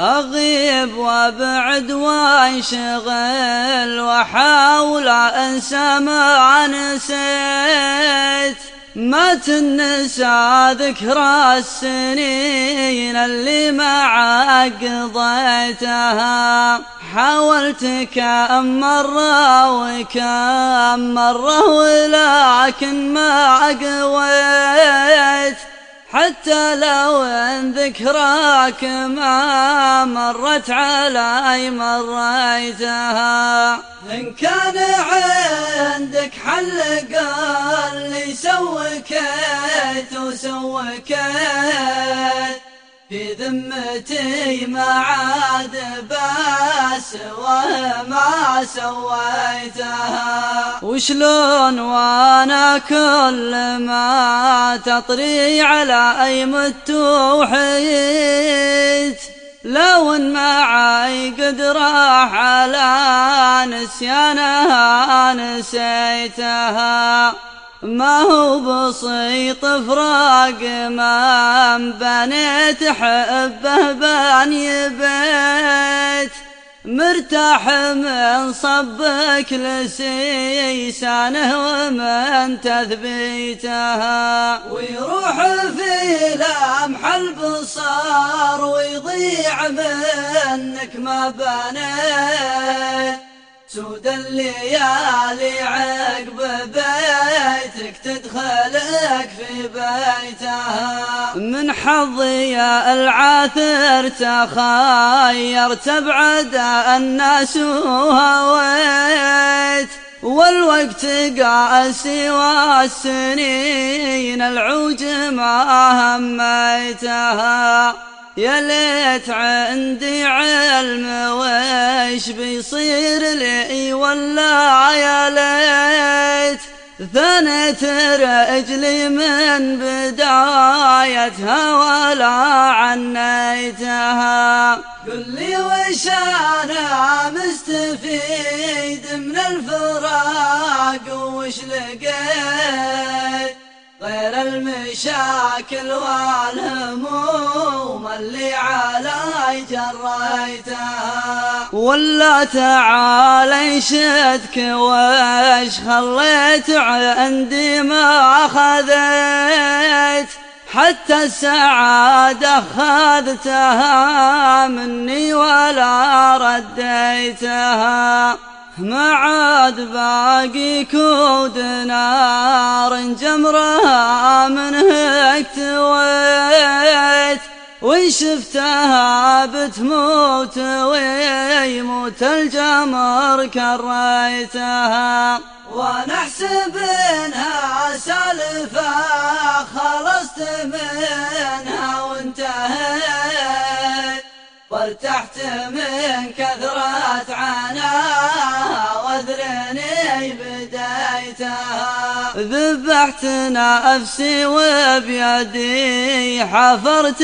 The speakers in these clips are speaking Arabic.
أغيب وأبعد وأنشغل وأحاول أنسى ما نسيت. ما تنسى ذكرى السنين اللي ما عقضيتها. حاولت كم مرة وكم مرة ولكن ما عقويت. حتى لو أن ذكراك ما مرت علي مريتها. إن كان عندك حل قال لي سوكت وسوكت في ذمتي ما عاد باس وما سويتها. وشلون وأنا كل ما تطري على اي مت وحيت لو إن معي قد راح على نسيانها نسيتها. ما هو بسيط فراق ما بنيت حبه بني بيت مرتاح من صبك لسيسانه ومن تثبيتها ويروح في لمح البصار ويضيع منك ما بنيت. سود الليالي عقب بيتك تدخلك في بيتها من حظي يا العاثر تخير تبعد الناس هويت والوقت قاسي والسنين العوج ما هميتها يا ليت عندي علم وإيش بيصير لي ولا يا ليت ثنت رجلي من بدايتها ولا عنيتها. قل لي وش أنا مستفيد من الفراق وش لقيت؟ غير المشاكل والهموم اللي علي جريتها ولا تعالي شدك واش خليت عندي ما خذيت حتى السعادة خذتها مني ولا رديتها. ما عاد باقي كود نار جمرة منه اكتويت وان شفتها بتموت ويموت الجمر كريتها وأنا احسب انها سالفة خلصت منها وانتهيت وارتحت من كثرة عناها ذبحت نفسي وبيدي حفرت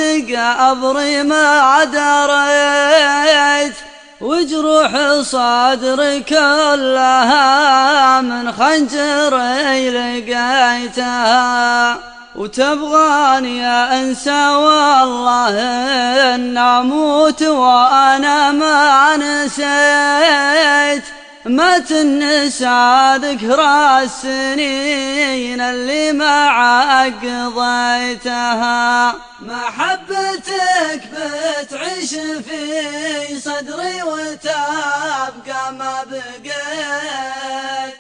قبري ما دريت وجروح صدري كلها من خنجري لقيتها. وتبغاني أنسى والله أن أموت وأنا ما نسيت. ما تنسى ذكرى السنين اللي ما قضيتها محبتك بتعيش في صدري وتبقى ما بقيت.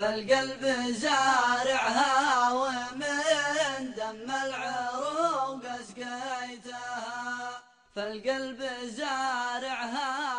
فالقلب زارعها ومن دم العروق أسقيتها. فالقلب زارعها